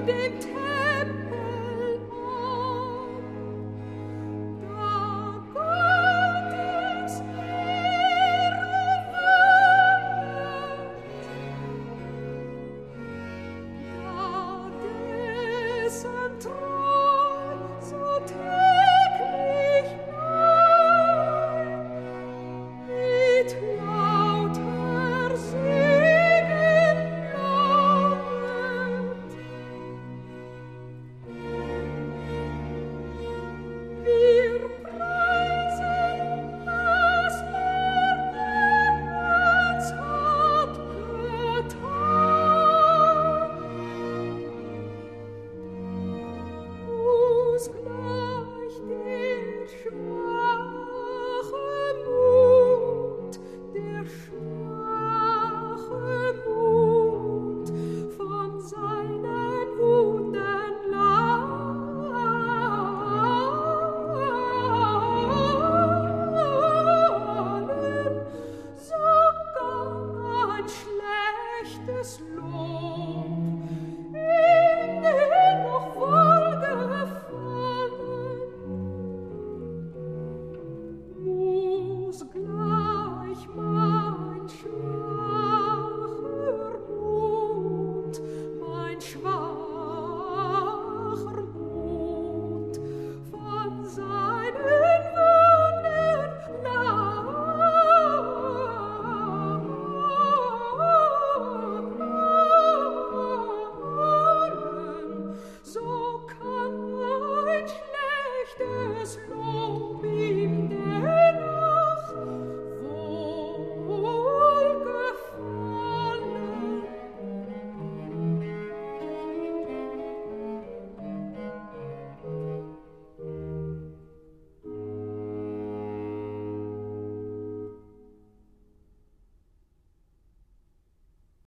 couldn't tell. gerechtes Lob.